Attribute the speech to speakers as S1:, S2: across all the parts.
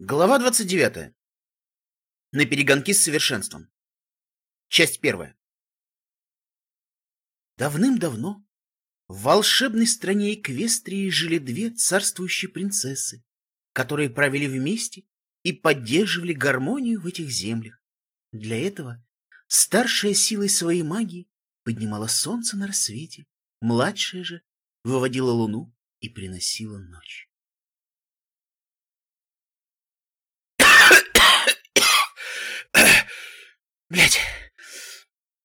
S1: Глава 29. На перегонки с совершенством. Часть первая. Давным-давно в волшебной стране Эквестрии жили две царствующие принцессы, которые правили вместе и поддерживали гармонию в этих землях. Для этого старшая силой своей магии поднимала солнце на рассвете, младшая же выводила луну и приносила ночь. Блять,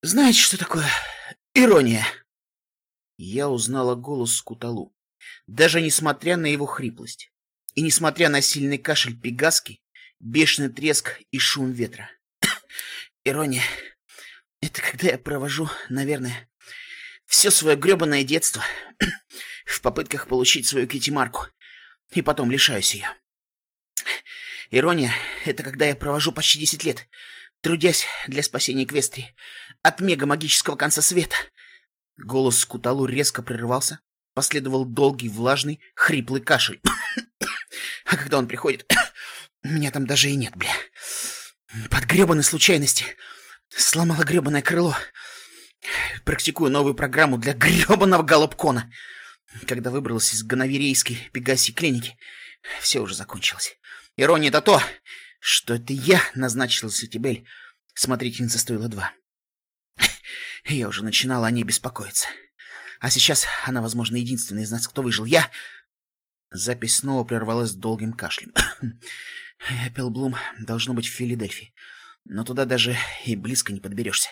S1: знаете, что такое ирония? Я узнала голос Скуталу, даже несмотря на его хриплость, и несмотря на сильный кашель пегаски, бешеный треск и шум ветра. Ирония — это когда я провожу, наверное, все свое гребаное детство в попытках получить свою китимарку, и потом лишаюсь ее. Ирония — это когда я провожу почти десять лет трудясь для спасения Квестри от мега-магического конца света. Голос Куталу резко прервался, последовал долгий, влажный, хриплый кашель. А когда он приходит, меня там даже и нет, бля. Под гребаной случайности сломало гребаное крыло. Практикую новую программу для гребаного голубкона. Когда выбралась из гоноверейской пегаси клиники, все уже закончилось. Ирония-то то, что это я назначила Сетибель смотрительница стоила два. Я уже начинала о ней беспокоиться. А сейчас она, возможно, единственная из нас, кто выжил. Я... Запись снова прервалась долгим кашлем. Эппелблум должно быть в Филадельфии. Но туда даже и близко не подберешься.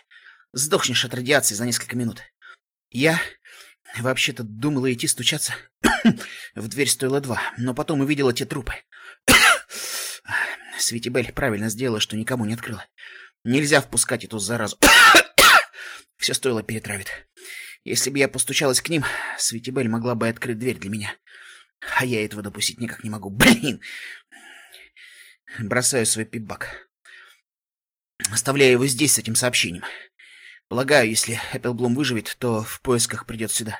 S1: Сдохнешь от радиации за несколько минут. Я вообще-то думала идти стучаться в дверь стоило два, но потом увидела те трупы. Светибель правильно сделала, что никому не открыла. Нельзя впускать эту заразу. Все стоило перетравить. Если бы я постучалась к ним, Светибель могла бы открыть дверь для меня. А я этого допустить никак не могу. Блин! Бросаю свой пипбак. Оставляю его здесь с этим сообщением. Полагаю, если Эпплблум выживет, то в поисках придет сюда.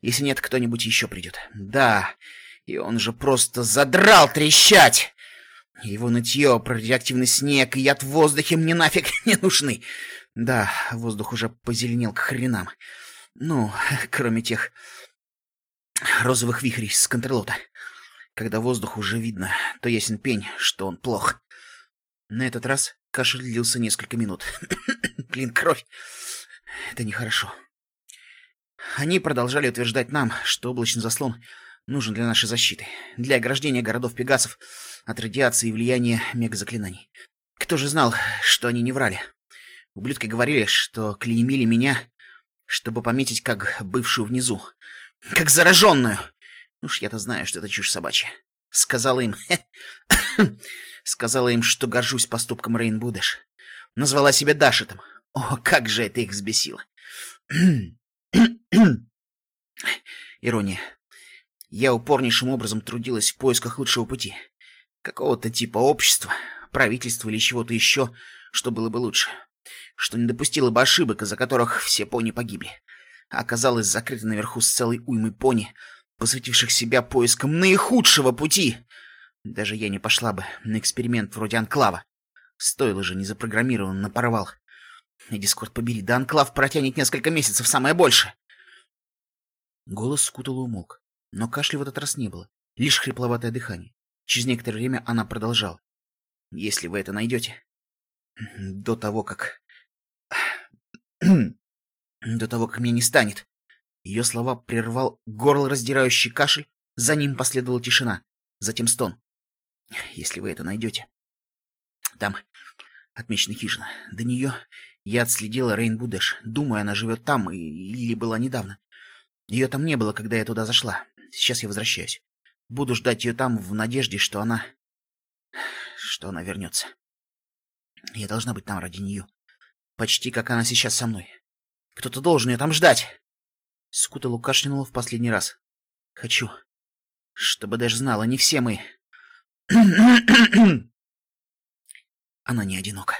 S1: Если нет, кто-нибудь еще придет. Да, и он же просто задрал трещать! Его нытье про радиоактивный снег и яд в воздухе мне нафиг не нужны. Да, воздух уже позеленел к хренам. Ну, кроме тех розовых вихрей с контрлота. Когда воздух уже видно, то ясен пень, что он плох. На этот раз кашель длился несколько минут. Блин, кровь. Это нехорошо. Они продолжали утверждать нам, что облачный заслон нужен для нашей защиты, для ограждения городов Пегасов от радиации и влияния мегазаклинаний. Кто же знал, что они не врали? Ублюдки говорили, что клеймили меня, чтобы пометить как бывшую внизу, как зараженную. Уж я-то знаю, что это чушь собачья. Сказала им... Сказала им, что горжусь поступком Рейн Будеш. Назвала себя Дашетом. О, как же это их взбесило. Ирония. Я упорнейшим образом трудилась в поисках лучшего пути какого-то типа общества, правительства или чего-то еще, что было бы лучше. Что не допустило бы ошибок, из-за которых все пони погибли. А оказалось закрыто наверху с целой уймой пони, посвятивших себя поискам наихудшего пути. Даже я не пошла бы на эксперимент вроде Анклава. Стоило же не запрограммирован на порвал. И Дискорд побери, да Анклав протянет несколько месяцев, самое больше. Голос скутал умолк, но кашля в этот раз не было, лишь хрипловатое дыхание. Через некоторое время она продолжала. «Если вы это найдете, до того, как... до того, как меня не станет...» Ее слова прервал горло раздирающий кашель, за ним последовала тишина, затем стон. «Если вы это найдете...» Там отмечена хижина. До нее я отследила Рейн Будеш. Думаю, она живет там или была недавно. Ее там не было, когда я туда зашла. Сейчас я возвращаюсь. Буду ждать ее там в надежде, что она... что она вернется. Я должна быть там ради нее. Почти как она сейчас со мной. Кто-то должен ее там ждать. Скуталу кашлянула в последний раз. Хочу, чтобы даже знала, не все мы... она не одинока.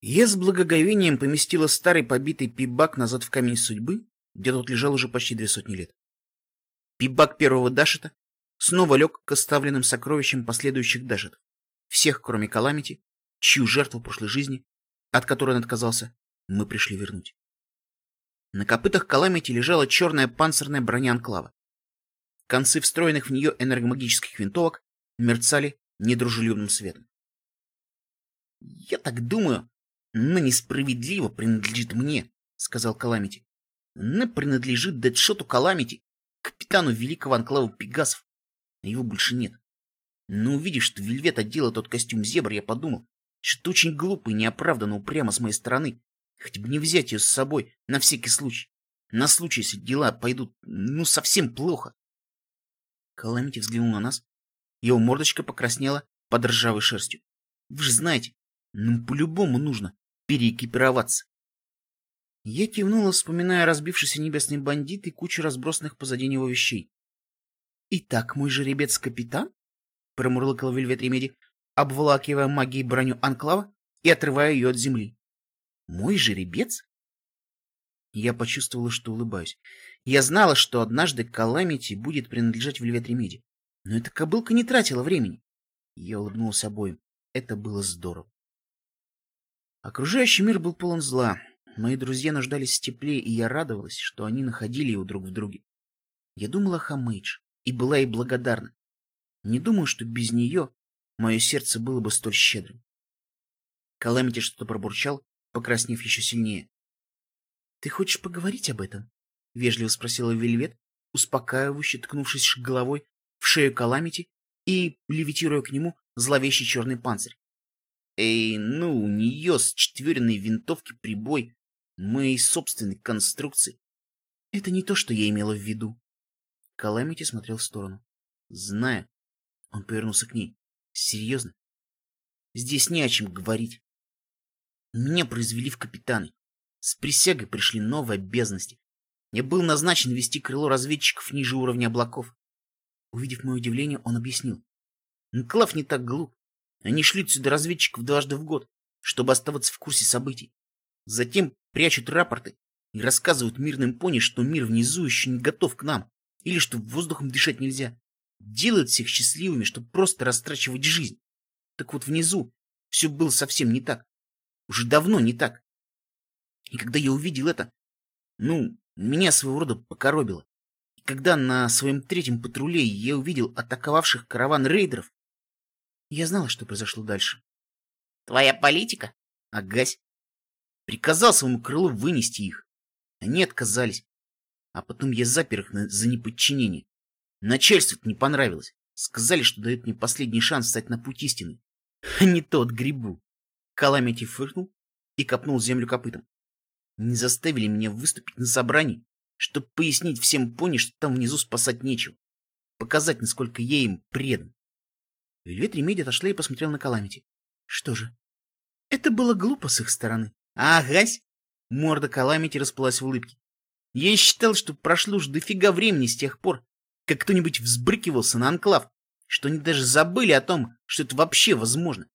S1: Я с благоговением поместила старый побитый пибак назад в камень судьбы где тот лежал уже почти две сотни лет. Пибак первого Дашита снова лег к оставленным сокровищам последующих дажетов. Всех, кроме Каламити, чью жертву прошлой жизни, от которой он отказался, мы пришли вернуть. На копытах Каламити лежала черная панцирная броня Анклава. Концы встроенных в нее энергомагических винтовок мерцали недружелюбным светом. «Я так думаю, но несправедливо принадлежит мне», — сказал Каламити. «Она принадлежит Дэдшоту Каламити, капитану великого анклава Пегасов. Его больше нет. Но увидев, что Вельвет одела тот костюм зебр, я подумал, что очень глупо и неоправданно упрямо с моей стороны. Хоть бы не взять ее с собой на всякий случай. На случай, если дела пойдут, ну, совсем плохо. Каламити взглянул на нас. Его мордочка покраснела под ржавой шерстью. Вы же знаете, ну, по-любому нужно переэкипироваться. Я кивнула, вспоминая разбившийся небесный бандит и кучу разбросанных позади него вещей. — Итак, мой жеребец-капитан? — промурлыкал Вельвет Ремеди, обволакивая магией броню Анклава и отрывая ее от земли. Мой жеребец? Я почувствовала, что улыбаюсь. Я знала, что однажды Каламити будет принадлежать Вельвет Ремеди. Но эта кобылка не тратила времени. Я улыбнулся обоим. Это было здорово. Окружающий мир был полон зла. Мои друзья нуждались в тепле, и я радовалась, что они находили его друг в друге. Я думала о Хамейдж и была ей благодарна. Не думаю, что без нее мое сердце было бы столь щедрым. Каламити что-то пробурчал, покраснев еще сильнее. — Ты хочешь поговорить об этом? — вежливо спросила Вельвет, успокаивающе ткнувшись головой в шею Каламити и левитируя к нему зловещий черный панцирь. Эй, ну, у нее с четверенной винтовки прибой моей собственной конструкции. Это не то, что я имела в виду. Каламити смотрел в сторону. Зная. Он повернулся к ней. Серьезно? Здесь не о чем говорить. Меня произвели в капитаны. С присягой пришли новые обязанности. Я был назначен вести крыло разведчиков ниже уровня облаков. Увидев мое удивление, он объяснил. Нклав не так глуп. Они шлют сюда разведчиков дважды в год, чтобы оставаться в курсе событий. Затем прячут рапорты и рассказывают мирным пони, что мир внизу еще не готов к нам, или что воздухом дышать нельзя. Делают всех счастливыми, чтобы просто растрачивать жизнь. Так вот внизу все было совсем не так. Уже давно не так. И когда я увидел это, ну, меня своего рода покоробило. И когда на своем третьем патруле я увидел атаковавших караван рейдеров, я знала, что произошло дальше.
S2: Твоя политика?
S1: Агась. Приказал своему крылу вынести их. Они отказались. А потом я запер их на... за неподчинение. Начальству это не понравилось. Сказали, что дают мне последний шанс стать на путь истины. А не тот грибу. Каламити фыркнул и копнул землю копытом. Не заставили меня выступить на собрании, чтобы пояснить всем пони, что там внизу спасать нечего. Показать, насколько я им предан. Вельвет Ремеди отошла и посмотрел на Каламити. Что же? Это было глупо с их стороны. Агась! Морда Каламити расплылась в улыбке. Я считал, что прошло уж дофига времени с тех пор, как кто-нибудь взбрыкивался на анклав, что они даже забыли о том, что это вообще возможно.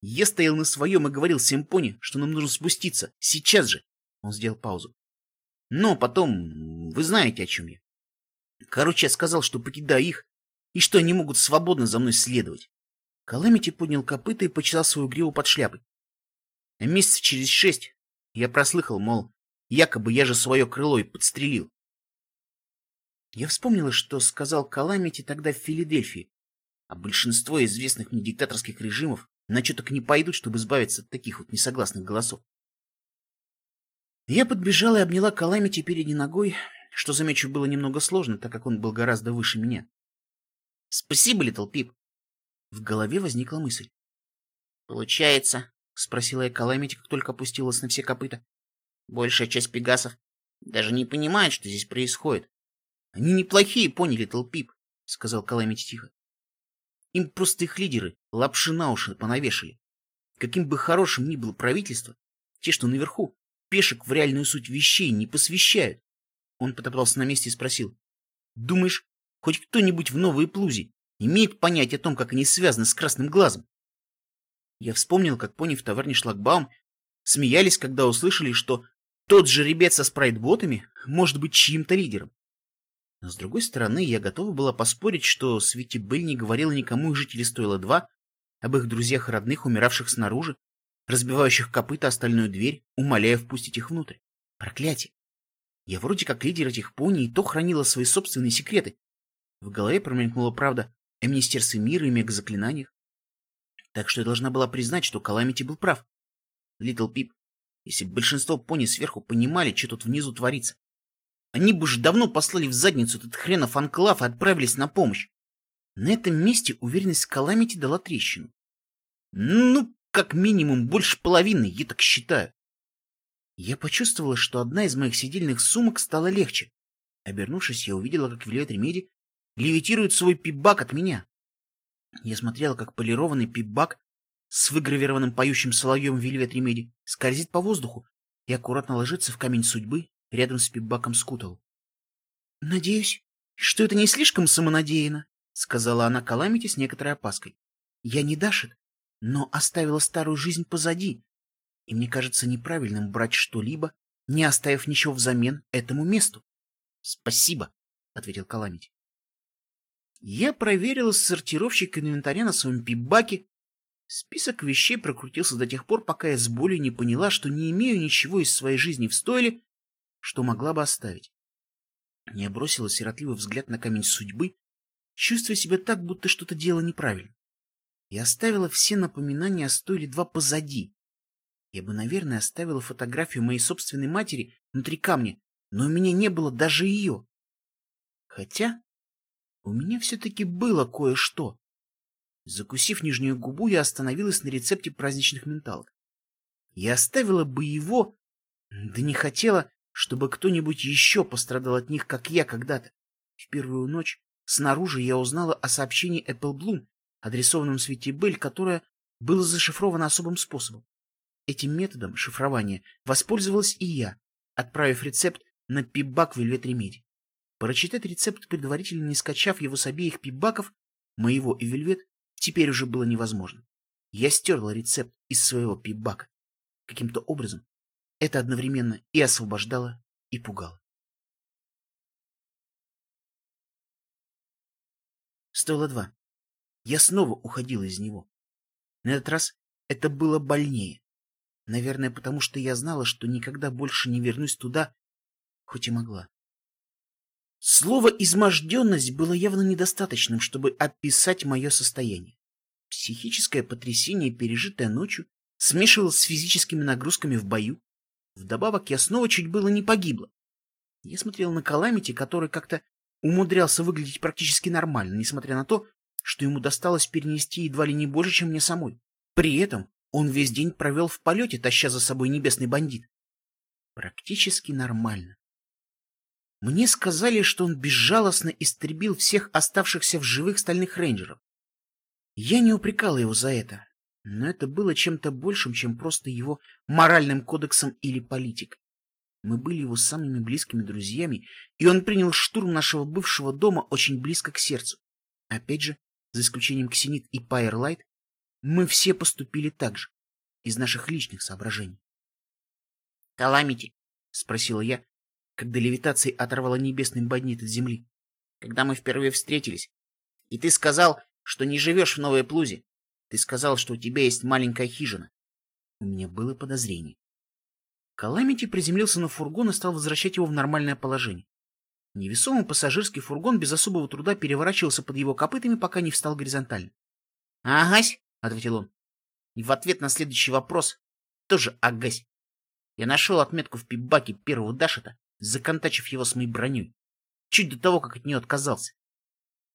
S1: Я стоял на своем и говорил Симпоне, что нам нужно спуститься. Сейчас же. Он сделал паузу. Но потом... Вы знаете, о чем я. Короче, я сказал, что покидаю их, и что они могут свободно за мной следовать. Каламити поднял копыта и почесал свою гриву под шляпой. Месяцев через шесть я прослыхал, мол, якобы я же свое крыло и подстрелил. Я вспомнила, что сказал Каламити тогда в Филадельфии, а большинство известных мне диктаторских режимов на что так не пойдут, чтобы избавиться от таких вот несогласных голосов. Я подбежала и обняла Каламити передней ногой, что, замечу, было немного сложно, так как он был гораздо выше меня. — Спасибо, Литл Пип. В голове возникла мысль. — Получается, — спросила я Каламити, как только опустилась на все копыта. — Большая часть пегасов даже не понимает, что здесь происходит. — Они неплохие, поняли, Литл Пип, — сказал Каламити тихо. Им просто их лидеры лапши на уши понавешали. Каким бы хорошим ни было правительство, те, что наверху, пешек в реальную суть вещей не посвящают. Он потоптался на месте и спросил. Думаешь, хоть кто-нибудь в Новой Плузе имеет понятие о том, как они связаны с Красным Глазом? Я вспомнил, как пони в таверне Шлагбаум смеялись, когда услышали, что тот же ребят со спрайтботами может быть чьим-то лидером. Но, с другой стороны, я готова была поспорить, что Свити Белль не говорила никому из жителей Стойла-2 об их друзьях и родных, умиравших снаружи, разбивающих копыта остальную дверь, умоляя впустить их внутрь. Проклятие! Я вроде как лидер этих пони и то хранила свои собственные секреты. В голове промелькнула правда о Министерстве мира и мегазаклинаниях. Так что я должна была признать, что Каламити был прав. Литл Пип, если бы большинство пони сверху понимали, что тут внизу творится, они бы уже давно послали в задницу этот хренов анклав и отправились на помощь. На этом месте уверенность Каламити дала трещину. Ну, как минимум, больше половины, я так считаю. Я почувствовала, что одна из моих сидельных сумок стала легче. Обернувшись, я увидела, как Вельвет Ремеди левитирует свой пипбак от меня. Я смотрела, как полированный пипбак с выгравированным поющим соловьем Вельвет Ремеди скользит по воздуху и аккуратно ложится в камень судьбы рядом с пипбаком Скутал. — Надеюсь, что это не слишком самонадеянно, — сказала она Каламити с некоторой опаской. — Я не Дашит, но оставила старую жизнь позади, и мне кажется неправильным брать что-либо, не оставив ничего взамен этому месту. — Спасибо, — ответил Каламити. Я проверила сортировщик инвентаря на своем пипбаке. Список вещей прокрутился до тех пор, пока я с болью не поняла, что не имею ничего из своей жизни в стойле, что могла бы оставить. Я бросила сиротливый взгляд на камень судьбы, чувствуя себя так, будто что-то делала неправильно. Я оставила все напоминания о стойле два позади. Я бы, наверное, оставила фотографию моей собственной матери внутри камня, но у меня не было даже ее. Хотя у меня все-таки было кое-что. Закусив нижнюю губу, я остановилась на рецепте праздничных менталок. Я оставила бы его, да не хотела, чтобы кто-нибудь еще пострадал от них, как я когда-то. В первую ночь снаружи я узнала о сообщении Apple Bloom, адресованном Свете Белль, которое было зашифровано особым способом. Этим методом шифрования воспользовалась и я, отправив рецепт на пибак Вельвет Ремеди. Прочитать рецепт, предварительно не скачав его с обеих пибаков, моего и Вельвет, теперь уже было невозможно. Я стерла рецепт из своего пибака. Каким-то образом это одновременно и освобождало, и пугало. Стоило два. Я снова уходила из него. На этот раз это было больнее. Наверное, потому что я знала, что никогда больше не вернусь туда, хоть и могла. Слово «изможденность» было явно недостаточным, чтобы описать мое состояние. Психическое потрясение, пережитое ночью, смешивалось с физическими нагрузками в бою. Вдобавок я снова чуть было не погибла. Я смотрел на Каламити, который как-то умудрялся выглядеть практически нормально, несмотря на то, что ему досталось перенести едва ли не больше, чем мне самой. При этом он весь день провел в полете, таща за собой небесный бандит. Практически нормально. Мне сказали, что он безжалостно истребил всех оставшихся в живых стальных рейнджеров. Я не упрекала его за это, но это было чем-то большим, чем просто его моральным кодексом или политикой. Мы были его самыми близкими друзьями, и он принял штурм нашего бывшего дома очень близко к сердцу. Опять же, за исключением Ксенит и Пайерлайт, мы все поступили так же, из наших личных соображений. — Каламити? — спросила я, когда левитацией оторвала небесный бандит от земли. Когда мы впервые встретились. И ты сказал, что не живешь в Новой Плузе. Ты сказал, что у тебя есть маленькая хижина. У меня было подозрение. Каламити приземлился на фургон и стал возвращать его в нормальное положение. Невесомый пассажирский фургон без особого труда переворачивался под его копытами, пока не встал горизонтально. — Агась, — ответил он. И в ответ на следующий вопрос тоже агась. Я нашел отметку в пибаке первого Дашета законтачив его с моей броней. Чуть до того, как от нее отказался.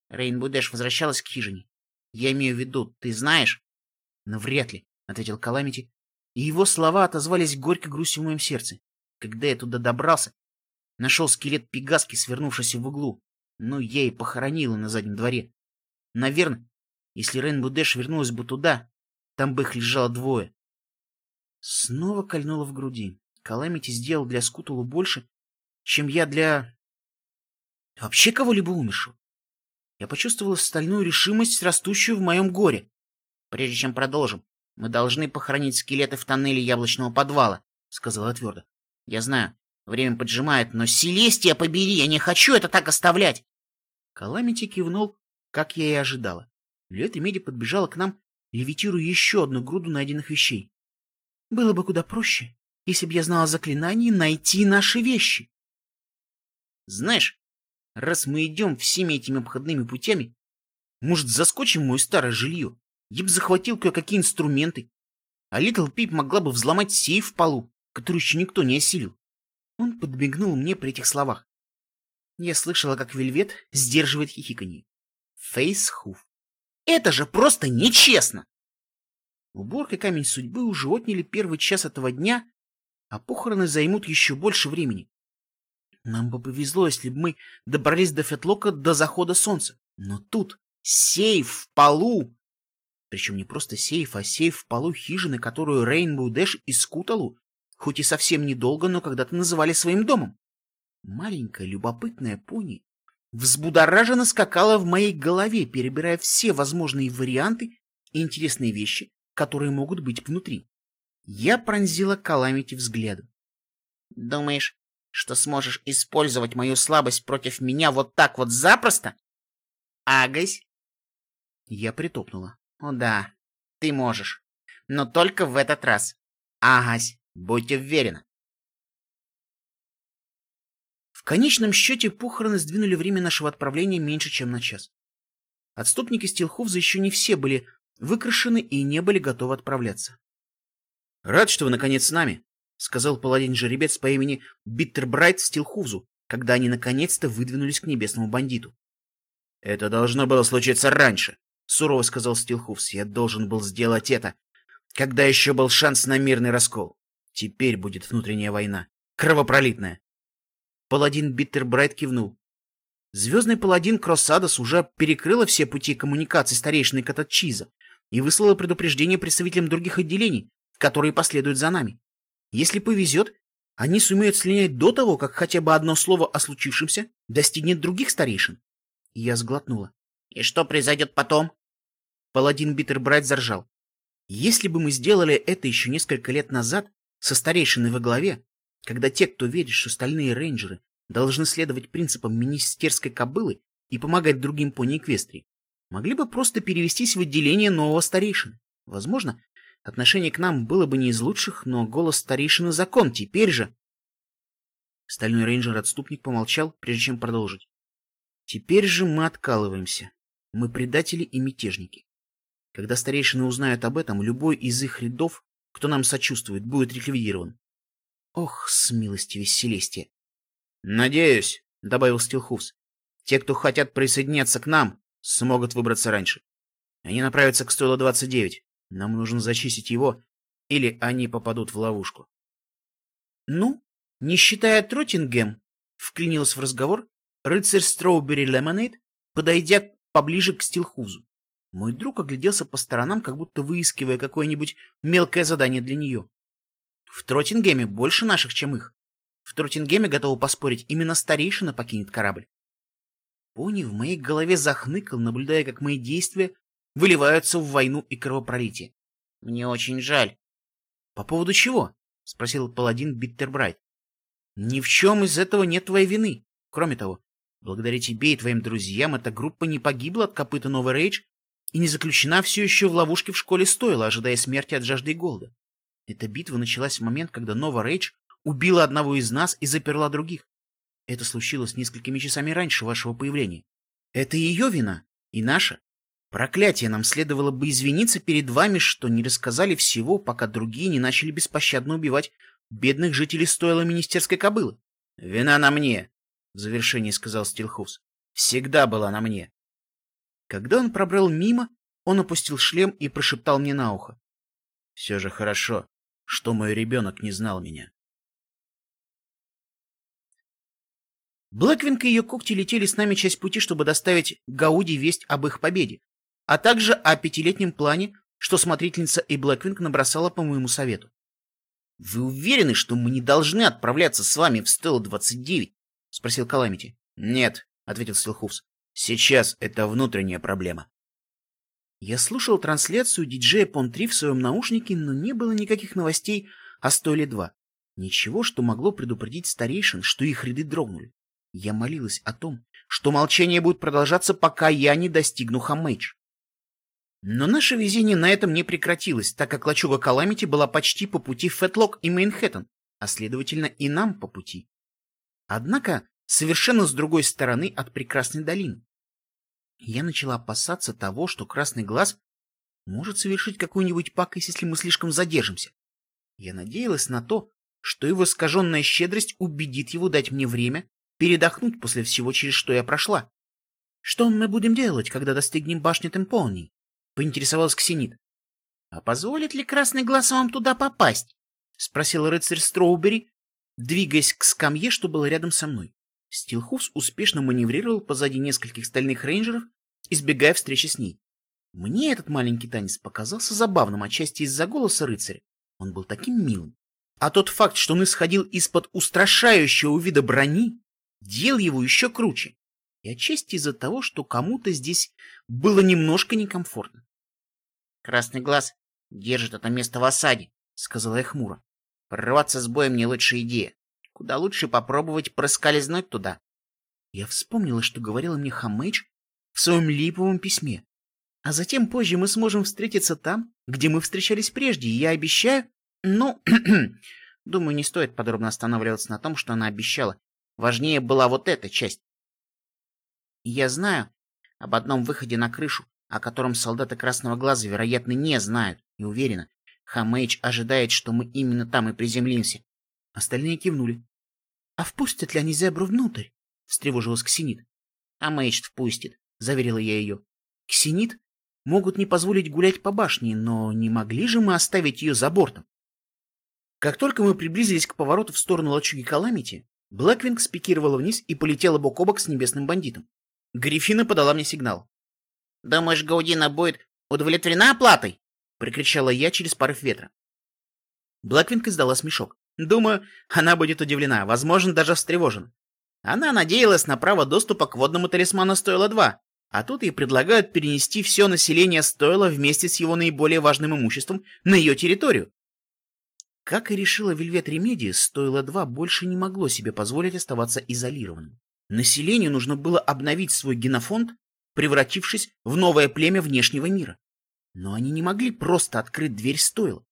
S1: Рейнбоу Дэш возвращалась к хижине. Я имею в виду, ты знаешь? Но вряд ли, — ответил Каламити, и его слова отозвались горько грустью в моем сердце. Когда я туда добрался, нашел скелет Пегаски, свернувшийся в углу. Ну, я и похоронила на заднем дворе. Наверное, если Рейнбоу Дэш вернулась бы туда, там бы их лежало двое. Снова кольнуло в груди. Каламити сделал для Скутулу больше, чем я для... вообще кого-либо умершего. Я почувствовала стальную решимость, растущую в моем горе. Прежде чем продолжим, мы должны похоронить скелеты в тоннеле яблочного подвала, — сказала твердо. Я знаю,
S2: Время поджимает, но Селестия побери, я не хочу это так оставлять.
S1: Каламити кивнул, как я и ожидала. Лет и Меди подбежала к нам, левитируя еще одну груду найденных вещей. Было бы куда проще, если бы я знала заклинание найти наши вещи. Знаешь, раз мы идем всеми этими обходными путями, может, заскочим в мое старое жилье? Я бы захватил кое-какие инструменты. А Литл Пип могла бы взломать сейф в полу, который еще никто не осилил. Он подмигнул мне при этих словах. Я слышала, как Вельвет сдерживает хихиканье. Фейсхуф. Это же просто нечестно! Уборка камень судьбы уже отняли первый час этого дня, а похороны займут еще больше времени. Нам бы повезло, если бы мы добрались до Фетлока до захода солнца. Но тут сейф в полу! Причем не просто сейф, а сейф в полу хижины, которую Рейнбоу Дэш и Скуталу, хоть и совсем недолго, но когда-то называли своим домом. Маленькая любопытная пони взбудораженно скакала в моей голове, перебирая все возможные варианты и интересные вещи, которые могут быть внутри. Я пронзила Каламити взглядом.
S2: «Думаешь, что сможешь использовать мою слабость против меня вот так вот запросто? Агась?»
S1: Я притопнула.
S2: «О да, ты можешь. Но только в этот раз. Агась, будьте уверены.
S1: В конечном счете похороны сдвинули время нашего отправления меньше, чем на час. Отступники Стилховза еще не все были выкрашены и не были готовы отправляться. — Рад, что вы наконец с нами, — сказал паладин-жеребец по имени Биттербрайт Стилхувзу, когда они наконец-то выдвинулись к небесному бандиту. — Это должно было случиться раньше, — сурово сказал Стилхувс. — Я должен был сделать это, когда еще был шанс на мирный раскол. Теперь будет внутренняя война. Кровопролитная. Паладин Биттербрайт кивнул. Звездный паладин Кроссадос уже перекрыла все пути коммуникации старейшины Кататчиза и выслала предупреждение представителям других отделений, которые последуют за нами. Если повезет, они сумеют слинять до того, как хотя бы одно слово о случившемся достигнет других старейшин. Я сглотнула.
S2: И что произойдет потом?
S1: Паладин Биттербрайт заржал. Если бы мы сделали это еще несколько лет назад, со старейшиной во главе, когда те, кто верит, что стальные рейнджеры должны следовать принципам министерской кобылы и помогать другим пони Эквестрии, могли бы просто перевестись в отделение нового старейшины. Возможно, отношение к нам было бы не из лучших, но голос старейшины закон. Теперь же... Стальной рейнджер-отступник помолчал, прежде чем продолжить. Теперь же мы откалываемся. Мы предатели и мятежники. Когда старейшины узнают об этом, любой из их рядов, кто нам сочувствует, будет ликвидирован. Ох, смилостивее Селестия. Надеюсь, — добавил Стилхуфс, — те, кто хотят присоединяться к нам, смогут выбраться раньше. Они направятся к стойлу 29. Нам нужно зачистить его, или они попадут в ловушку. — Ну, не считая Троттингем, — вклинилась в разговор рыцарь Строубери Лемонейд, подойдя поближе к Стилхузу. Мой друг огляделся по сторонам, как будто выискивая какое-нибудь мелкое задание для нее. В Троттингеме больше наших, чем их. В Троттингеме, готовы поспорить, именно старейшина покинет корабль. Пони в моей голове захныкал, наблюдая, как мои действия выливаются в войну и кровопролитие.
S2: — Мне очень жаль.
S1: — По поводу чего? — спросил паладин Биттербрайт. — Ни в чем из этого нет твоей вины. Кроме того, благодаря тебе и твоим друзьям эта группа не погибла от копыта Новый Рейдж и не заключена все еще в ловушке в школе Стойла, ожидая смерти от жажды и голода. Эта битва началась в момент, когда Нова Рейдж убила одного из нас и заперла других. Это случилось несколькими часами раньше вашего появления. Это ее вина и наша. Проклятие, нам следовало бы извиниться перед вами, что не рассказали всего, пока другие не начали беспощадно убивать бедных жителей стойла министерской кобылы. — Вина на мне, — в завершении сказал Стилхус. — Всегда была на мне. Когда он пробрал мимо, он опустил шлем и прошептал мне на ухо. — Все же хорошо, что мой ребенок не знал меня. Блэквинг и ее когти летели с нами часть пути, чтобы доставить Гауди весть об их победе, а также о пятилетнем плане, что смотрительница и Блэквинг набросала по моему совету. — Вы уверены, что мы не должны отправляться с вами в Стелла-29? — спросил Каламити. — Нет, — ответил Стилхуфс. — Сейчас это внутренняя проблема. Я слушал трансляцию диджея Пон-3 в своем наушнике, но не было никаких новостей о Стойле 2. Ничего, что могло предупредить старейшин, что их ряды дрогнули. Я молилась о том, что молчание будет продолжаться, пока я не достигну Хаммейдж. Но наше везение на этом не прекратилось, так как лачуга Каламити была почти по пути в Фетлок и Мейнхэттен, а следовательно и нам по пути. Однако совершенно с другой стороны от прекрасной долины. Я начала опасаться того, что Красный Глаз может совершить какую-нибудь пакость, если мы слишком задержимся. Я надеялась на то, что его искаженная щедрость убедит его дать мне время передохнуть после всего, через что я прошла. — Что мы будем делать, когда достигнем башни Темполней? — поинтересовалась Ксенит. — А позволит ли Красный Глаз вам туда попасть? — спросил рыцарь Строубери, двигаясь к скамье, что было рядом со мной. Стилхуфс успешно маневрировал позади нескольких стальных рейнджеров, избегая встречи с ней. Мне этот маленький танец показался забавным отчасти из-за голоса рыцаря. Он был таким милым. А тот факт, что он исходил из-под устрашающего вида брони, делал его еще круче. И отчасти из-за того, что кому-то здесь было немножко некомфортно. «Красный глаз держит это место в осаде», — сказала я хмуро. «Прорваться с боем не лучшая идея. Куда лучше попробовать проскользнуть туда». Я вспомнила, что говорила мне Хамэйдж в своем липовом письме. А затем позже мы сможем встретиться там, где мы встречались прежде, и я обещаю... Ну, думаю, не стоит подробно останавливаться на том, что она обещала. Важнее была вот эта часть. Я знаю об одном выходе на крышу, о котором солдаты Красного Глаза, вероятно, не знают, и уверена. Хамейдж ожидает, что мы именно там и приземлимся. Остальные кивнули. — А впустят ли они зебру внутрь? — встревожилась Ксенит. — Хамейдж впустит, — заверила я ее. Ксенит могут не позволить гулять по башне, но не могли же мы оставить ее за бортом? Как только мы приблизились к повороту в сторону лачуги Каламити, Блэквинг спикировала вниз и полетела бок о бок с небесным бандитом. Гриффина подала мне сигнал. «Думаешь, Гаудина будет удовлетворена оплатой?» — прикричала я через порыв ветра. Блэквинг издала смешок. Думаю, она будет удивлена, возможно, даже встревожена. Она надеялась на право доступа к водному талисману стоило два, а тут ей предлагают перенести все население Стойла вместе с его наиболее важным имуществом на ее территорию. Как и решила Вельвет Ремеди, Стойла 2 больше не могло себе позволить оставаться изолированным. Населению нужно было обновить свой генофонд, превратившись в новое племя внешнего мира. Но они не могли просто открыть дверь Стойла.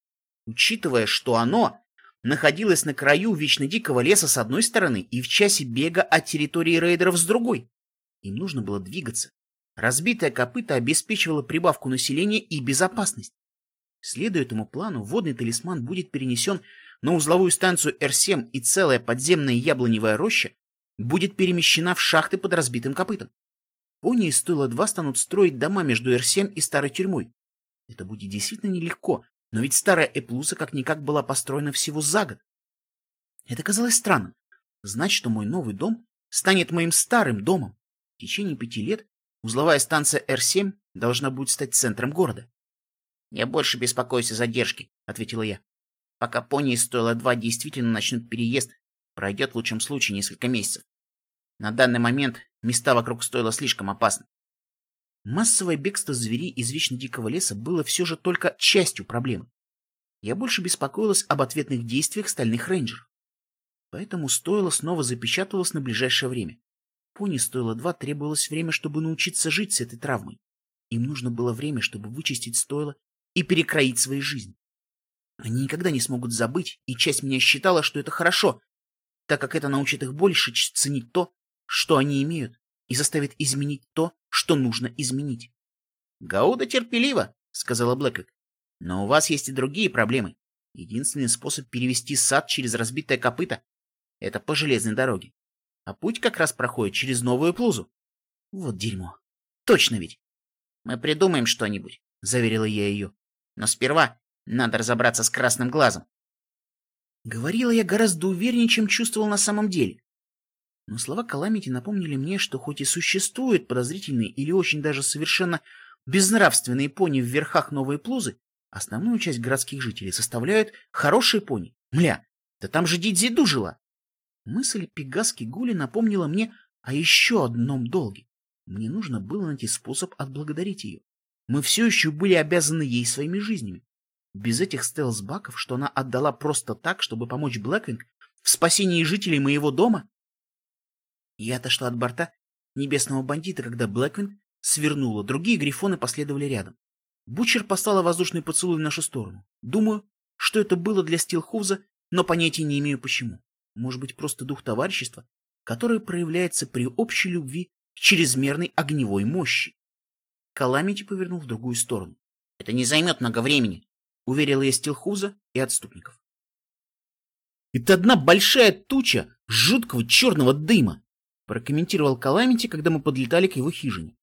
S1: Учитывая, что оно находилось на краю вечно дикого леса с одной стороны и в часе бега от территории рейдеров с другой, им нужно было двигаться, Разбитое копыто обеспечивало прибавку населения и безопасность. Следуя этому плану, водный талисман будет перенесен на узловую станцию Р-7 и целая подземная яблоневая роща будет перемещена в шахты под разбитым копытом. Пони из стойла 2 станут строить дома между Р-7 и старой тюрьмой. Это будет действительно нелегко, но ведь старая Эплуса как-никак была построена всего за год. Это казалось странным. Знать, что мой новый дом станет моим старым домом. В течение пяти лет Узловая станция Р-7 должна будет стать центром города. «Я больше беспокоюсь о задержке», — ответила я. «Пока пони из стойла 2 действительно начнут переезд, пройдет в лучшем случае несколько месяцев. На данный момент места вокруг стойла слишком опасны. Массовое бегство зверей из вечно дикого леса было все же только частью проблемы. Я больше беспокоилась об ответных действиях стальных рейнджеров. Поэтому стоило снова запечатывалось на ближайшее время. Пони стоило два, требовалось время, чтобы научиться жить с этой травмой. Им нужно было время, чтобы вычистить стойло и перекроить свои жизни. Они никогда не смогут забыть, и часть меня считала, что это хорошо, так как это научит их больше ценить то, что они имеют, и заставит изменить то, что нужно изменить. — Гауда терпеливо, — сказала Блэквик. — Но у вас есть и другие проблемы. Единственный способ перевести сад через разбитое копыто — это по железной дороге а путь как раз проходит через новую плузу. Вот дерьмо. Точно ведь. Мы придумаем что-нибудь, заверила я ее. Но сперва надо разобраться с красным глазом. Говорила я гораздо увереннее, чем чувствовал на самом деле. Но слова Каламити напомнили мне, что хоть и существуют подозрительные или очень даже совершенно безнравственные пони в верхах Новой Плузы, основную часть городских жителей составляют хорошие пони. Мля, да там же Дидзиду жила. Мысль Пегаски Гули напомнила мне о еще одном долге. Мне нужно было найти способ отблагодарить ее. Мы все еще были обязаны ей своими жизнями. без этих стелс-баков, что она отдала просто так, чтобы помочь Блэквинг в спасении жителей моего дома? Я отошла от борта небесного бандита, когда Блэквинг свернула, другие грифоны последовали рядом. Бучер послала воздушный поцелуй в нашу сторону. Думаю, что это было для Стилхуза, но понятия не имею почему. Может быть, просто дух товарищества, который проявляется при общей любви к чрезмерной огневой мощи. Каламити повернул в другую сторону.
S2: «Это не займет много времени», —
S1: уверила я Стилхуза и отступников. «Это одна большая туча жуткого черного дыма», — прокомментировал Каламити, когда мы подлетали к его хижине.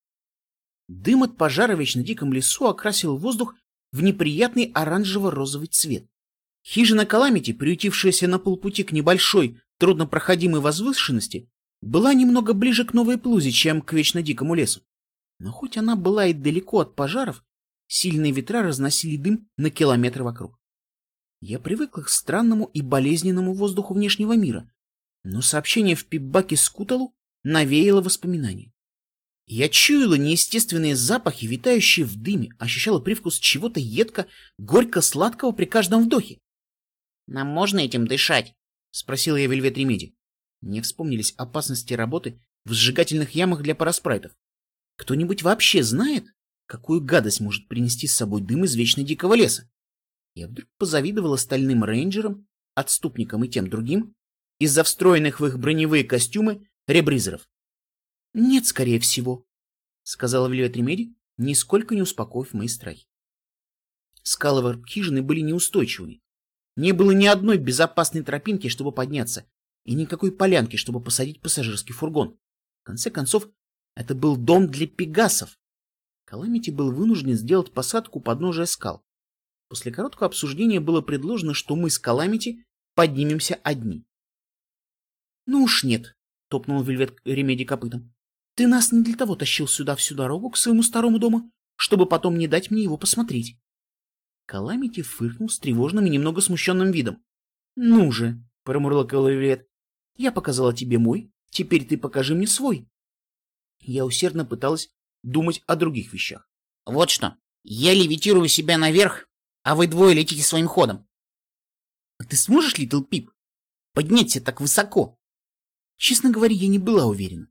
S1: Дым от пожара вечно диком лесу окрасил воздух в неприятный оранжево-розовый цвет. Хижина Каламити, приютившаяся на полпути к небольшой, труднопроходимой возвышенности, была немного ближе к Новой Плузе, чем к вечно дикому лесу. Но хоть она была и далеко от пожаров, сильные ветра разносили дым на километры вокруг. Я привыкла к странному и болезненному воздуху внешнего мира, но сообщение в пипбаке Скуталу навеяло воспоминания. Я чуяла неестественные запахи, витающие в дыме, ощущала привкус чего-то едко, горько-сладкого при каждом вдохе.
S2: «Нам можно этим дышать?»
S1: — спросила я Вельвет Ремеди. Мне вспомнились опасности работы в сжигательных ямах для параспрайтов. Кто-нибудь вообще знает, какую гадость может принести с собой дым из вечно дикого леса? Я вдруг позавидовала стальным рейнджерам, отступникам и тем другим, из-за встроенных в их броневые костюмы ребризеров. — Нет, скорее всего, — сказала Вельвет Ремеди, нисколько не успокоив мои страхи. Скалы хижины были неустойчивыми. Не было ни одной безопасной тропинки, чтобы подняться, и никакой полянки, чтобы посадить пассажирский фургон. В конце концов, это был дом для пегасов. Каламити был вынужден сделать посадку подножия скал. После короткого обсуждения было предложено, что мы с Каламити поднимемся одни. — Ну уж нет, — топнул Вельвет Ремеди копытом. — Ты нас не для того тащил сюда всю дорогу к своему старому дому, чтобы потом не дать мне его посмотреть. Каламити фыркнул с тревожным и немного смущенным видом. — Ну же, — промурлокал Вельвет, я показала тебе мой, теперь ты покажи мне свой. Я усердно пыталась думать о других вещах.
S2: Вот что, я левитирую себя наверх, а вы двое летите своим ходом.
S1: А ты сможешь, Литл Пип, подняться так высоко? Честно говоря, я не была уверена.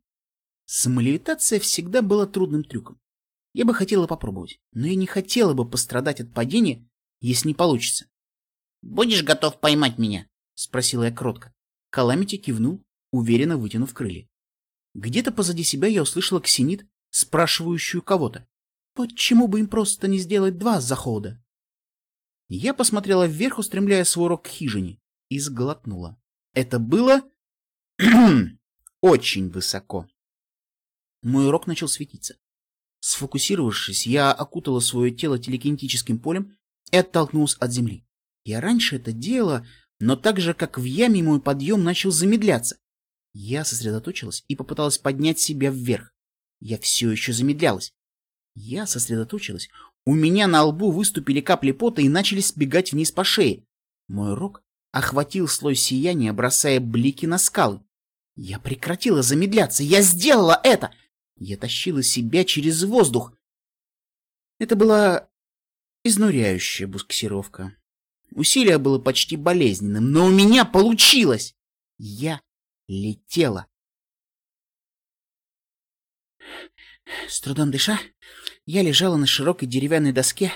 S1: Самолевитация всегда была трудным трюком. Я бы хотела попробовать, но я не хотела бы пострадать от падения, если не получится.
S2: — Будешь готов поймать меня? — спросила я кротко.
S1: Каламити кивнул, уверенно вытянув крылья. Где-то позади себя я услышала ксенит, спрашивающую кого-то. Почему бы им просто не сделать два захода? Я посмотрела вверх, устремляя свой рог к хижине, и сглотнула. Это было очень высоко. Мой рог начал светиться. Сфокусировавшись, я окутала свое тело телекинетическим полем и оттолкнулась от земли. Я раньше это делала, но так же, как в яме, мой подъем начал замедляться. Я сосредоточилась и попыталась поднять себя вверх. Я все еще замедлялась. Я сосредоточилась. У меня на лбу выступили капли пота и начали сбегать вниз по шее. Мой рог охватил слой сияния, бросая блики на скалы. Я прекратила замедляться. Я сделала это! Я тащила себя через воздух. Это была изнуряющая буксировка. Усилие было почти болезненным, но у меня получилось. Я летела. С трудом дыша, я лежала на широкой деревянной доске,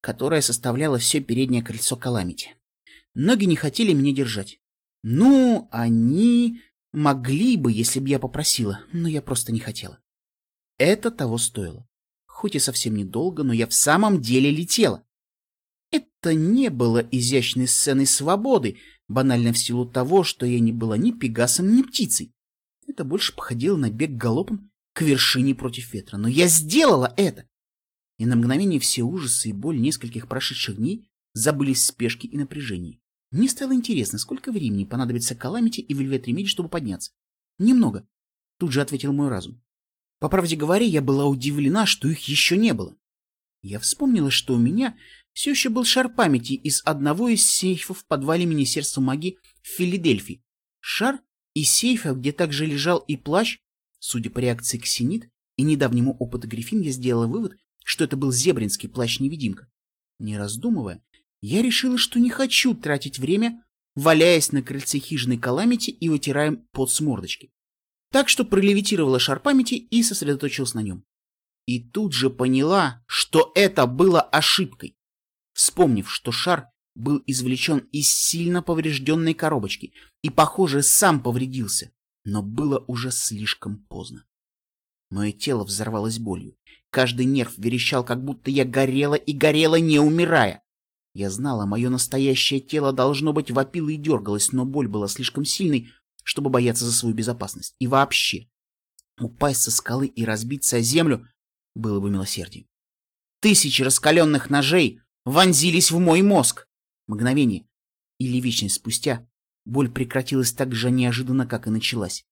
S1: которая составляла все переднее крыльцо Каламити. Ноги не хотели меня держать. Ну, они могли бы, если бы я попросила, но я просто не хотела. Это того стоило. Хоть и совсем недолго, но я в самом деле летела. Это не было изящной сценой свободы, банально в силу того, что я не была ни пегасом, ни птицей. Это больше походило на бег галопом к вершине против ветра. Но я сделала это! И на мгновение все ужасы и боль нескольких прошедших дней забылись в спешке и напряжении. Мне стало интересно, сколько времени понадобится Каламити и Вельвет Ремеди, чтобы подняться. Немного, тут же ответил мой разум. По правде говоря, я была удивлена, что их еще не было. Я вспомнила, что у меня все еще был шар памяти из одного из сейфов в подвале Министерства магии в Филадельфии. Шар из сейфа, где также лежал и плащ, судя по реакции Ксенит и недавнему опыту Гриффин, я сделала вывод, что это был зебринский плащ-невидимка. Не раздумывая, я решила, что не хочу тратить время, валяясь на крыльце хижины Каламити и вытирая пот с мордочки. Так что пролевитировала шар памяти и сосредоточилась на нем. И тут же поняла, что это было ошибкой. Вспомнив, что шар был извлечен из сильно поврежденной коробочки и, похоже, сам повредился, но было уже слишком поздно. Мое тело взорвалось болью. Каждый нерв верещал, как будто я горела и горела, не умирая. Я знала, мое настоящее тело должно быть вопило и дергалось, но боль была слишком сильной, чтобы бояться за свою безопасность. И вообще, упасть со скалы и разбиться о землю было бы милосердием. Тысячи раскаленных ножей вонзились в мой мозг. Мгновение или вечность спустя боль прекратилась так же неожиданно, как и началась.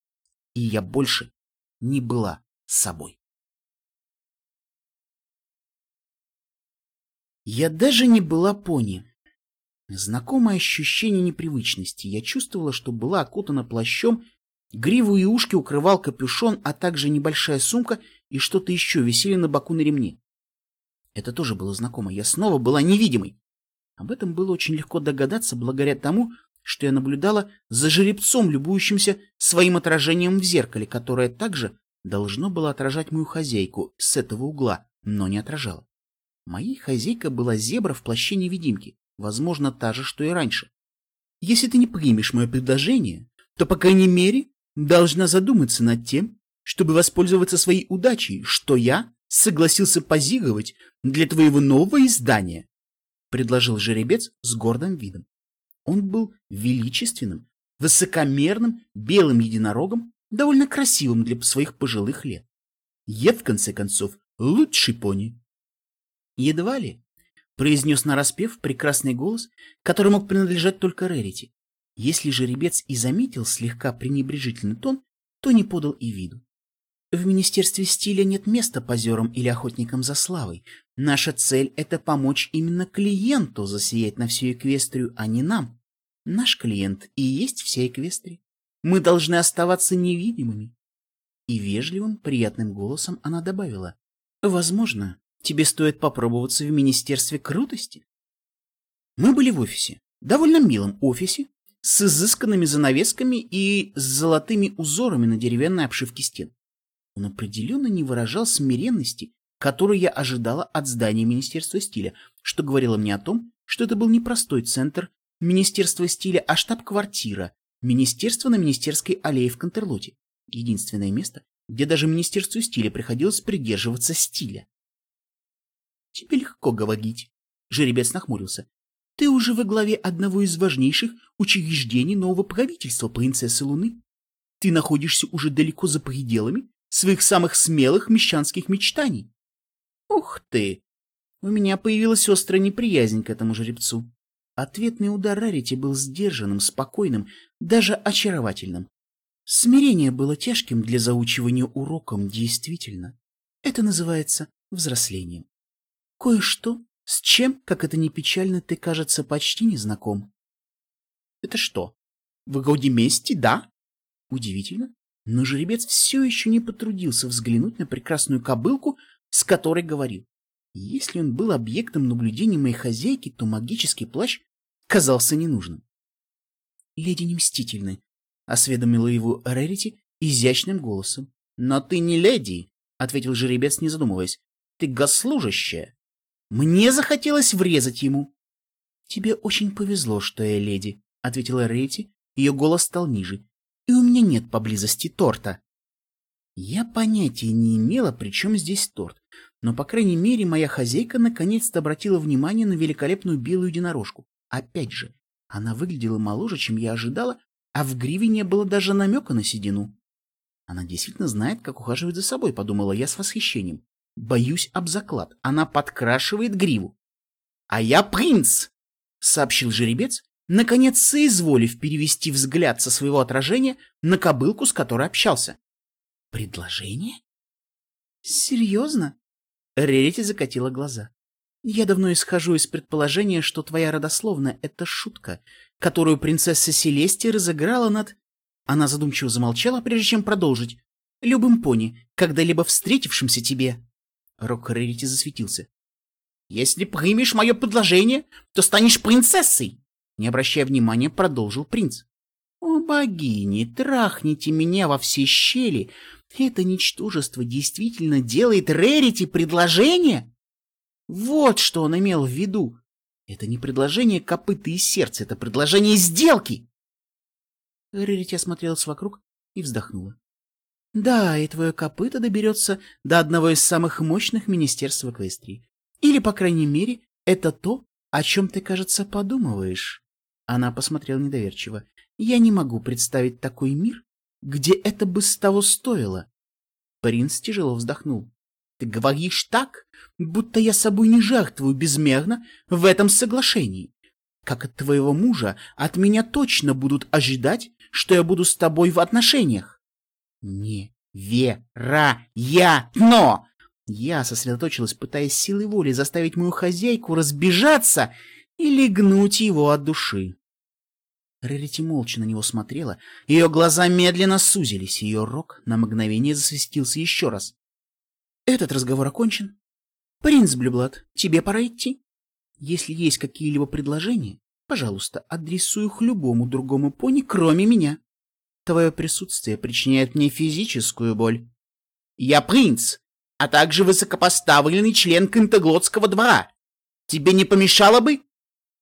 S1: И я больше не была собой. Я даже не была пони. Знакомое ощущение непривычности. Я чувствовала, что была окутана плащом, гриву и ушки укрывал капюшон, а также небольшая сумка и что-то еще висели на боку на ремне. Это тоже было знакомо. Я снова была невидимой. Об этом было очень легко догадаться благодаря тому, что я наблюдала за жеребцом, любующимся своим отражением в зеркале, которое также должно было отражать мою хозяйку с этого угла, но не отражало. Моей хозяйка была зебра в плаще невидимки, возможно, та же, что и раньше. Если ты не примешь мое предложение, то, по крайней мере, должна задуматься над тем, чтобы воспользоваться своей удачей, что я согласился позировать для твоего нового издания, — предложил жеребец с гордым видом. Он был величественным, высокомерным, белым единорогом, довольно красивым для своих пожилых лет. Я, в конце концов, лучший пони. Едва ли, — произнес нараспев прекрасный голос, который мог принадлежать только Рерити. Если жеребец и заметил слегка пренебрежительный тон, то не подал и виду. В Министерстве стиля нет места позерам или охотникам за славой. Наша цель — это помочь именно клиенту засиять на всю Эквестрию, а не нам. Наш клиент и есть вся Эквестрия. Мы должны оставаться невидимыми. И вежливым, приятным голосом она добавила. Возможно, тебе стоит попробоваться в Министерстве крутости. Мы были в офисе, довольно милом офисе, с изысканными занавесками и с золотыми узорами на деревянной обшивке стен он определенно не выражал смиренности, которую я ожидала от здания Министерства стиля, что говорило мне о том, что это был не простой центр Министерства стиля, а штаб-квартира Министерства на Министерской аллее в Контерлоте. Единственное место, где даже Министерству стиля приходилось придерживаться стиля. «Тебе легко говорить», — жеребец нахмурился. «Ты уже во главе одного из важнейших учреждений нового правительства, принцессы Луны. Ты находишься уже далеко за пределами своих самых смелых мещанских мечтаний. Ух ты! У меня появилась острая неприязнь к этому жеребцу. Ответный удар Рарити был сдержанным, спокойным, даже очаровательным. Смирение было тяжким для заучивания уроком, действительно. Это называется взрослением. Кое-что, с чем, как это ни печально, ты, кажется, почти не знаком. Это что, в годе мести, да? Удивительно. Но жеребец все еще не потрудился взглянуть на прекрасную кобылку, с которой говорил. Если он был объектом наблюдения моей хозяйки, то магический плащ казался ненужным. — Леди не мстительны, — осведомила его Рерити изящным голосом. — Но ты не леди, — ответил жеребец, не задумываясь. — Ты госслужащая. Мне захотелось врезать ему. — Тебе очень повезло, что я леди, — ответила Рерити. Ее голос стал ниже и у меня нет поблизости торта. Я понятия не имела, при чем здесь торт, но, по крайней мере, моя хозяйка наконец-то обратила внимание на великолепную белую единорожку. Опять же, она выглядела моложе, чем я ожидала, а в гриве не было даже намека на седину. Она действительно знает, как ухаживать за собой, подумала я с восхищением. Боюсь об заклад, она подкрашивает гриву. — А я принц! — сообщил жеребец наконец соизволив перевести взгляд со своего отражения на кобылку, с которой общался. «Предложение?» «Серьезно?» Рерити закатила глаза. «Я давно исхожу из предположения, что твоя родословная — это шутка, которую принцесса Селестия разыграла над...» Она задумчиво замолчала, прежде чем продолжить. «Любым пони, когда-либо встретившимся тебе...» Рок Рерити засветился. Если примешь мое предложение, то станешь принцессой. Не обращая внимания, продолжил принц. О, богини, трахните меня во все щели. Это ничтожество действительно делает Рерити предложение? Вот что он имел в виду. Это не предложение копыта и сердца, это предложение сделки. Рерити осмотрелась вокруг и вздохнула. Да, и твое копыто доберется до одного из самых мощных министерств Эквестрии. Или, по крайней мере, это то, о чем ты, кажется, подумываешь. Она посмотрела недоверчиво. Я не могу представить такой мир, где это бы с того стоило. Принц тяжело вздохнул. Ты говоришь так, будто я собой не жертвую безмерно в этом соглашении. Как от твоего мужа, от меня точно будут ожидать, что я буду с тобой в отношениях. Не вера я сосредоточилась, пытаясь силой воли заставить мою хозяйку разбежаться и легнуть его от души. Рерити молча на него смотрела, ее глаза медленно сузились, ее рог на мгновение засвистился еще раз. Этот разговор окончен. Принц Блюблад, тебе пора идти. Если есть какие-либо предложения, пожалуйста, адресуй их любому другому пони, кроме меня. Твое присутствие причиняет мне физическую боль. Я принц, а также высокопоставленный член Кентеглотского двора. Тебе не помешало бы?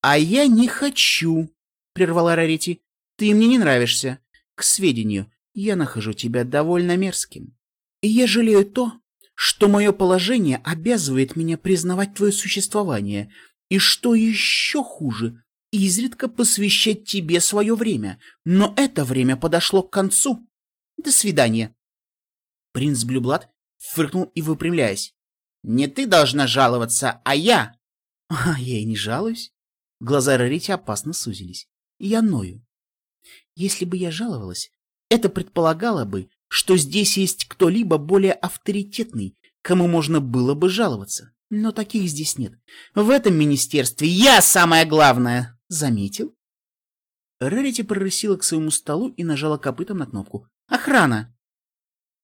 S1: А я не хочу, прервала Рарити. Ты мне не нравишься. К сведению, я нахожу тебя довольно мерзким. Я жалею то, что мое положение обязывает меня признавать твое существование, и что еще хуже, изредка посвящать тебе свое время. Но это время подошло к концу. До свидания. Принц Блюблад фыркнул и выпрямляясь. «Не ты должна жаловаться, а я!» «А я и не жалуюсь». Глаза Рарити опасно сузились. «Я ною. Если бы я жаловалась, это предполагало бы, что здесь есть кто-либо более авторитетный, кому можно было бы жаловаться. Но таких здесь нет. В этом министерстве я самое главное. Заметил?» Рарити прорысила к своему столу и нажала копытом на кнопку. «Охрана!»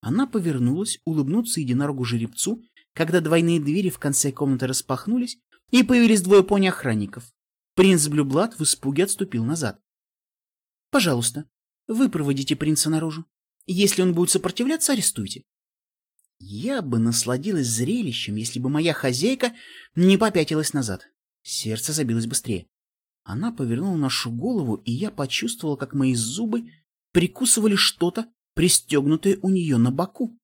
S1: Она повернулась улыбнуться единорогу-жеребцу, когда двойные двери в конце комнаты распахнулись, и появились двое пони-охранников. Принц Блюблад в испуге отступил назад. «Пожалуйста, вы проводите принца наружу. Если он будет сопротивляться, арестуйте». Я бы насладилась зрелищем, если бы моя хозяйка не попятилась назад. Сердце забилось быстрее. Она повернула нашу голову, и я почувствовала, как мои зубы прикусывали что-то, пристегнутая у нее на боку.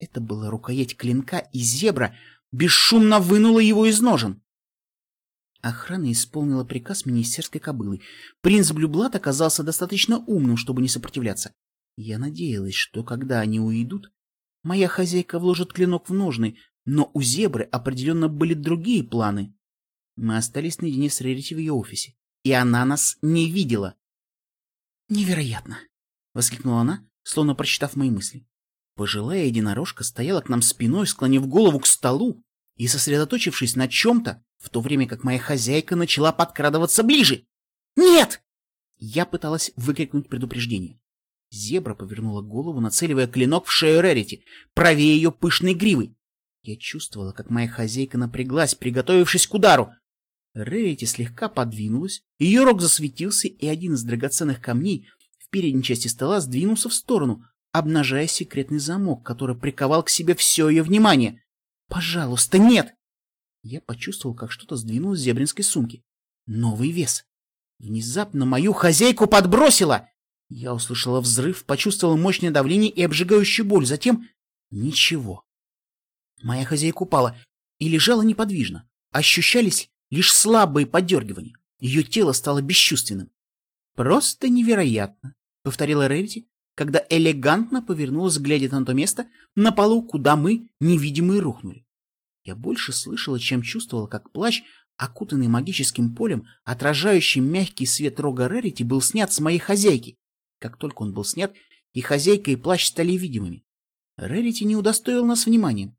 S1: Это была рукоять клинка, и зебра бесшумно вынула его из ножен. Охрана исполнила приказ министерской кобылы. Принц Блюблат оказался достаточно умным, чтобы не сопротивляться. Я надеялась, что когда они уйдут, моя хозяйка вложит клинок в ножны, но у зебры определенно были другие планы. Мы остались наедине с Рерити в ее офисе, и она нас не видела. «Невероятно!» — воскликнула она, словно прочитав мои мысли. Пожилая единорожка стояла к нам спиной, склонив голову к столу и сосредоточившись на чем-то, в то время как моя хозяйка начала подкрадываться ближе. «Нет!» Я пыталась выкрикнуть предупреждение. Зебра повернула голову, нацеливая клинок в шею Рерити, правее ее пышной гривы. Я чувствовала, как моя хозяйка напряглась, приготовившись к удару. Рерити слегка подвинулась, ее рог засветился, и один из драгоценных камней передней части стола сдвинулся в сторону, обнажая секретный замок, который приковал к себе все ее внимание. «Пожалуйста, нет!» Я почувствовал, как что-то сдвинулось с зебринской сумки. Новый вес. Внезапно мою хозяйку подбросило. Я услышала взрыв, почувствовала мощное давление и обжигающую боль. Затем ничего. Моя хозяйка упала и лежала неподвижно. Ощущались лишь слабые подергивания. Ее тело стало бесчувственным. Просто невероятно. — повторила Рерити, когда элегантно повернулась, глядя на то место на полу, куда мы, невидимые, рухнули. Я больше слышала, чем чувствовала, как плащ, окутанный магическим полем, отражающий мягкий свет рога Рерити, был снят с моей хозяйки. Как только он был снят, и хозяйка, и плащ стали видимыми. Рерити не удостоил нас вниманием.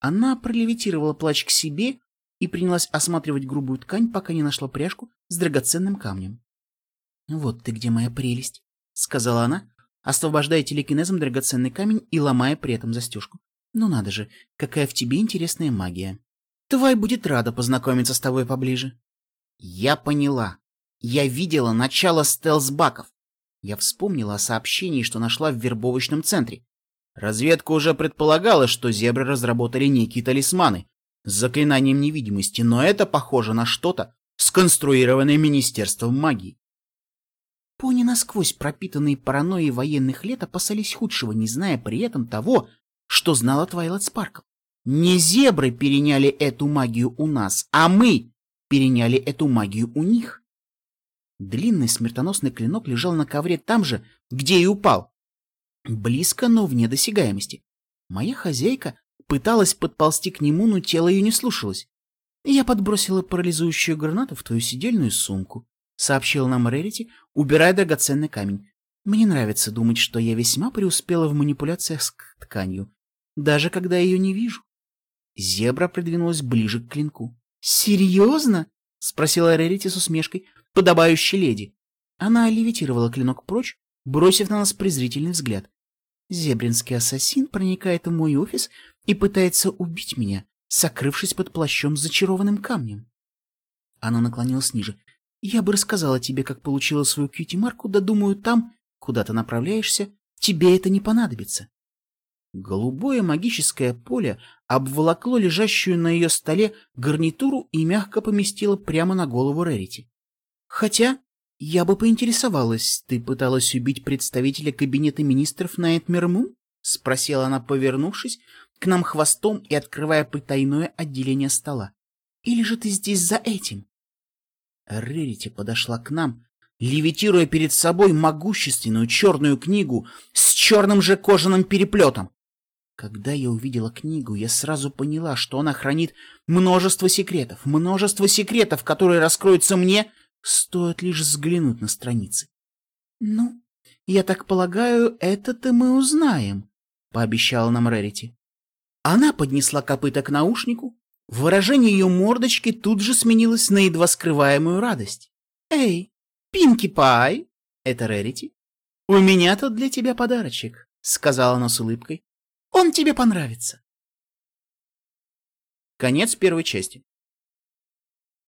S1: Она пролевитировала плащ к себе и принялась осматривать грубую ткань, пока не нашла пряжку с драгоценным камнем. — Вот ты где, моя прелесть! — сказала она, освобождая телекинезом драгоценный камень и ломая при этом застежку. «Ну надо же, какая в тебе интересная магия!» Твай будет рада познакомиться с тобой поближе. Я поняла. Я видела начало стелс-баков. Я вспомнила о сообщении, что нашла в вербовочном центре. Разведка уже предполагала, что зебры разработали некие талисманы с заклинанием невидимости, но это похоже на что-то, сконструированное Министерством магии. Пони, насквозь пропитанные паранойей военных лет, опасались худшего, не зная при этом того, что знала Твайлайт Спаркл. Не зебры переняли эту магию у нас, а мы переняли эту магию у них. Длинный смертоносный клинок лежал на ковре там же, где и упал. Близко, но вне досягаемости. Моя хозяйка пыталась подползти к нему, но тело ее не слушалось. Я подбросила парализующую гранату в твою сидельную сумку, сообщил нам Рерити, убирая драгоценный камень. Мне нравится думать, что я весьма преуспела в манипуляциях с тканью, даже когда ее не вижу. Зебра придвинулась ближе к клинку. «Серьезно?» — спросила Рерити с усмешкой, подобающей леди. Она левитировала клинок прочь, бросив на нас презрительный взгляд. Зебринский ассасин проникает в мой офис и пытается убить меня, сокрывшись под плащом с зачарованным камнем. Она наклонилась ниже. Я бы рассказала тебе, как получила свою кьюти-марку, да думаю, там, куда ты направляешься, тебе это не понадобится. Голубое магическое поле обволокло лежащую на ее столе гарнитуру и мягко поместило прямо на голову Рерити. Хотя я бы поинтересовалась, ты пыталась убить представителя кабинета министров Найтмер Мун? Спросила она, повернувшись к нам хвостом и открывая потайное отделение стола. Или же ты здесь за этим? Рерити подошла к нам, левитируя перед собой могущественную черную книгу с черным же кожаным переплетом. Когда я увидела книгу, я сразу поняла, что она хранит множество секретов, множество секретов, которые раскроются мне, стоит лишь взглянуть на страницы. — Ну, я так полагаю, это-то мы узнаем, — пообещала нам Рерити. Она поднесла копыта к наушнику. Выражение ее мордочки тут же сменилось на едва скрываемую радость. — Эй, Пинки Пай! — это Рерити. — У меня тут для тебя подарочек, — сказала она с улыбкой. Он тебе понравится. Конец первой части.